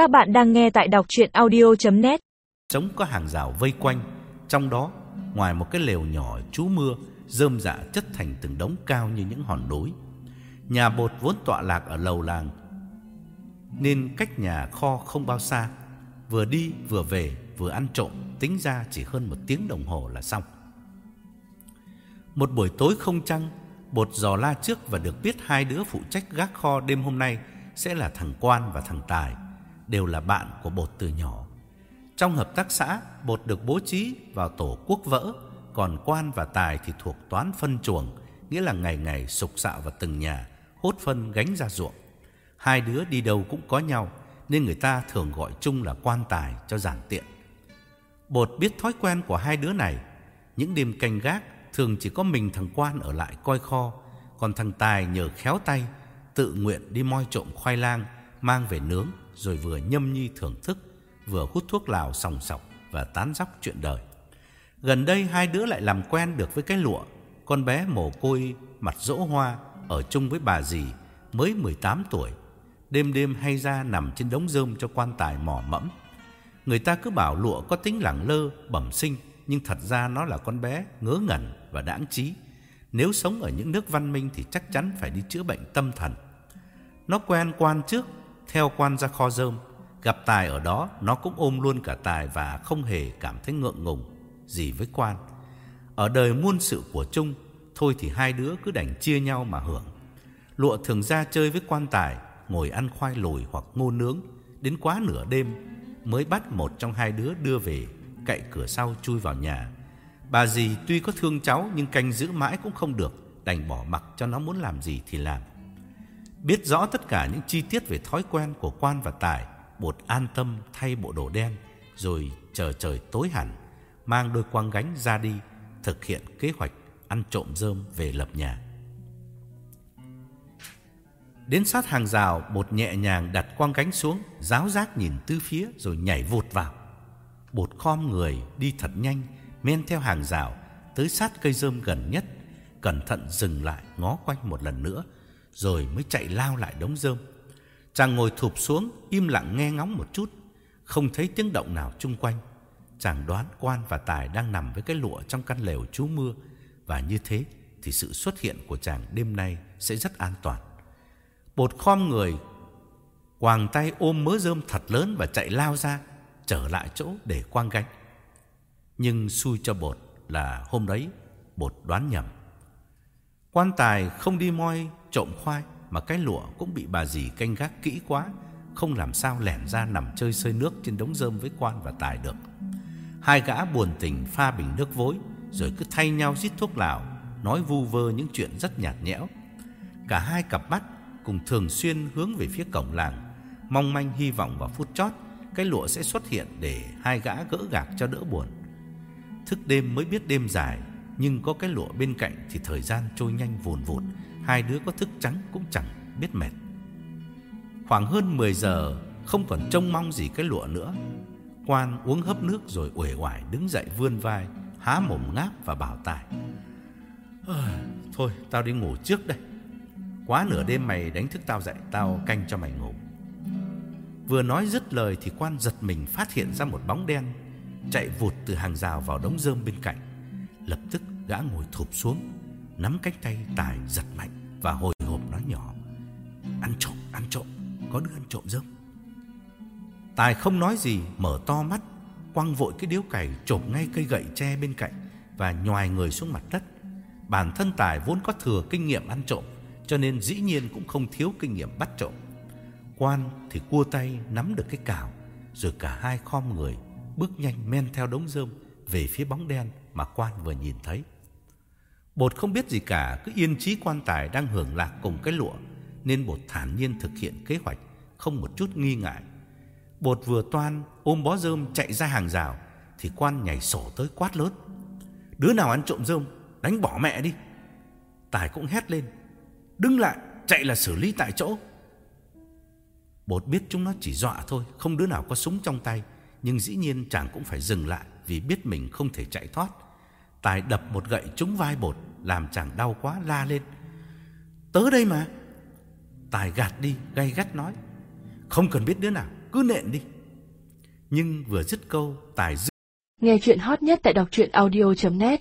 Các bạn đang nghe tại đọc chuyện audio.net Trống có hàng rào vây quanh, Trong đó, ngoài một cái lều nhỏ trú mưa, Rơm dạ chất thành từng đống cao như những hòn núi Nhà bột vốn tọa lạc ở lầu làng, Nên cách nhà kho không bao xa. Vừa đi vừa về, vừa ăn trộm, Tính ra chỉ hơn một tiếng đồng hồ là xong. Một buổi tối không trăng, Bột dò la trước và được biết hai đứa phụ trách gác kho đêm hôm nay Sẽ là thằng Quan và thằng Tài. Đều là bạn của bột từ nhỏ. Trong hợp tác xã, Bột được bố trí vào tổ quốc vỡ, Còn Quan và Tài thì thuộc toán phân chuồng, Nghĩa là ngày ngày sục sạo vào từng nhà, Hốt phân gánh ra ruộng. Hai đứa đi đâu cũng có nhau, Nên người ta thường gọi chung là Quan Tài cho giản tiện. Bột biết thói quen của hai đứa này. Những đêm canh gác, Thường chỉ có mình thằng Quan ở lại coi kho, Còn thằng Tài nhờ khéo tay, Tự nguyện đi moi trộm khoai lang, Mang về nướng. Rồi vừa nhâm nhi thưởng thức Vừa hút thuốc lào sòng sọc Và tán dóc chuyện đời. Gần đây hai đứa lại làm quen được với cái lụa Con bé mồ côi mặt rỗ hoa Ở chung với bà dì Mới 18 tuổi. Đêm đêm hay ra nằm trên đống rơm cho quan tài mò mẫm. Người ta cứ bảo lụa có tính lẳng lơ, bẩm sinh Nhưng thật ra nó là con bé ngớ ngẩn và đãng trí. Nếu sống ở những nước văn minh thì chắc chắn phải đi chữa bệnh tâm thần. Nó quen quan trước, theo quan ra kho rơm Gặp Tài ở đó, nó cũng ôm luôn cả Tài và không hề cảm thấy ngượng ngùng gì với quan Ở đời muôn sự của chung, thôi thì hai đứa cứ đành chia nhau mà hưởng Lụa thường ra chơi với quan tài, ngồi ăn khoai lồi hoặc ngô nướng Đến quá nửa đêm mới bắt một trong hai đứa đưa về cậy cửa sau chui vào nhà. Bà dì tuy có thương cháu nhưng canh giữ mãi cũng không được, đành bỏ mặc cho nó muốn làm gì thì làm. Biết rõ tất cả những chi tiết về thói quen của quan và tài, bột an tâm thay bộ đồ đen, rồi chờ trời tối hẳn, mang đôi quang gánh ra đi, thực hiện kế hoạch ăn trộm rơm về lập nhà. Đến sát hàng rào, bột nhẹ nhàng đặt quang gánh xuống, giáo giác nhìn tứ phía rồi nhảy vụt vào. Bột khom người đi thật nhanh, men theo hàng rào, tới sát cây rơm gần nhất, cẩn thận dừng lại ngó quanh một lần nữa, rồi mới chạy lao lại đống rơm. Chàng ngồi thụp xuống, im lặng nghe ngóng một chút, không thấy tiếng động nào chung quanh. Chàng đoán quan và tài đang nằm với cái lụa trong căn lều trú mưa, và như thế thì sự xuất hiện của chàng đêm nay sẽ rất an toàn. Bột khom người Quàng tay ôm mớ rơm thật lớn Và chạy lao ra Trở lại chỗ để quang gánh Nhưng xui cho bột là hôm đấy Bột đoán nhầm Quan tài không đi moi trộm khoai Mà cái lụa cũng bị bà dì canh gác kỹ quá Không làm sao lẻn ra nằm chơi sơi nước Trên đống rơm với quan và tài được Hai gã buồn tình pha bình nước vối Rồi cứ thay nhau rít thuốc lào Nói vu vơ những chuyện rất nhạt nhẽo Cả hai cặp mắt cùng thường xuyên hướng về phía cổng làng, mong manh hy vọng vào phút chót cái lụa sẽ xuất hiện để hai gã gỡ gạc cho đỡ buồn. Thức đêm mới biết đêm dài, nhưng có cái lụa bên cạnh thì thời gian trôi nhanh vùn vụt, hai đứa có thức trắng cũng chẳng biết mệt. Khoảng hơn 10 giờ, không còn trông mong gì cái lụa nữa. Quan uống hấp nước rồi uể oải đứng dậy vươn vai, há mồm ngáp và bảo Tài. Thôi, tao đi ngủ trước đây. Quá nửa đêm mày đánh thức tao dậy Tao canh cho mày ngủ Vừa nói dứt lời thì quan giật mình Phát hiện ra một bóng đen Chạy vụt từ hàng rào vào đống rơm bên cạnh Lập tức gã ngồi thụp xuống Nắm cánh tay Tài giật mạnh Và hồi hộp nói nhỏ Ăn trộm, ăn trộm Có đứa ăn trộm rơm Tài không nói gì Mở to mắt Quăng vội cái điếu cày chộp ngay cây gậy tre bên cạnh Và nhòi người xuống mặt đất Bản thân Tài vốn có thừa kinh nghiệm ăn trộm cho nên dĩ nhiên cũng không thiếu kinh nghiệm bắt trộm. Quan thì cua tay nắm được cái cào, rồi cả hai khom người, bước nhanh men theo đống rơm về phía bóng đen mà quan vừa nhìn thấy. Bột không biết gì cả, cứ yên trí quan tài đang hưởng lạc cùng cái lụa, nên bột thản nhiên thực hiện kế hoạch, không một chút nghi ngại. Bột vừa toan ôm bó rơm chạy ra hàng rào, thì quan nhảy sổ tới quát lớn. Đứa nào ăn trộm rơm, đánh bỏ mẹ đi. Tài cũng hét lên, Đứng lại chạy là xử lý tại chỗ Bột biết chúng nó chỉ dọa thôi Không đứa nào có súng trong tay nhưng dĩ nhiên chàng cũng phải dừng lại Vì biết mình không thể chạy thoát Tài đập một gậy trúng vai bột Làm chàng đau quá la lên Tớ đây mà Tài gạt đi gay gắt nói Không cần biết đứa nào cứ nện đi. Nhưng vừa dứt câu, Tài dứt. Nghe chuyện hot nhất tại đọc truyện audio.net